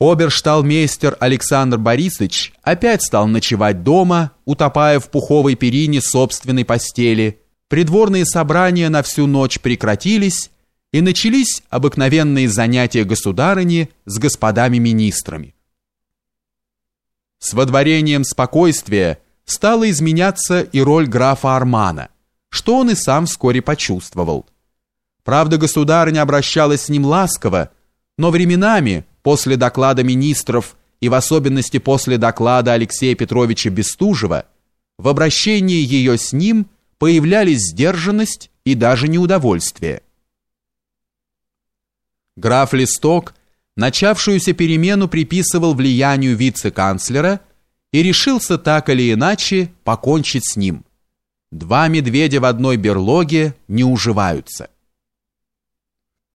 Обершталмейстер Александр Борисович опять стал ночевать дома, утопая в пуховой перине собственной постели. Придворные собрания на всю ночь прекратились, и начались обыкновенные занятия государыни с господами министрами. С водворением спокойствия стала изменяться и роль графа Армана, что он и сам вскоре почувствовал. Правда, государыня обращалась с ним ласково, но временами, после доклада министров и в особенности после доклада Алексея Петровича Бестужева, в обращении ее с ним появлялись сдержанность и даже неудовольствие. Граф Листок начавшуюся перемену приписывал влиянию вице-канцлера и решился так или иначе покончить с ним. Два медведя в одной берлоге не уживаются.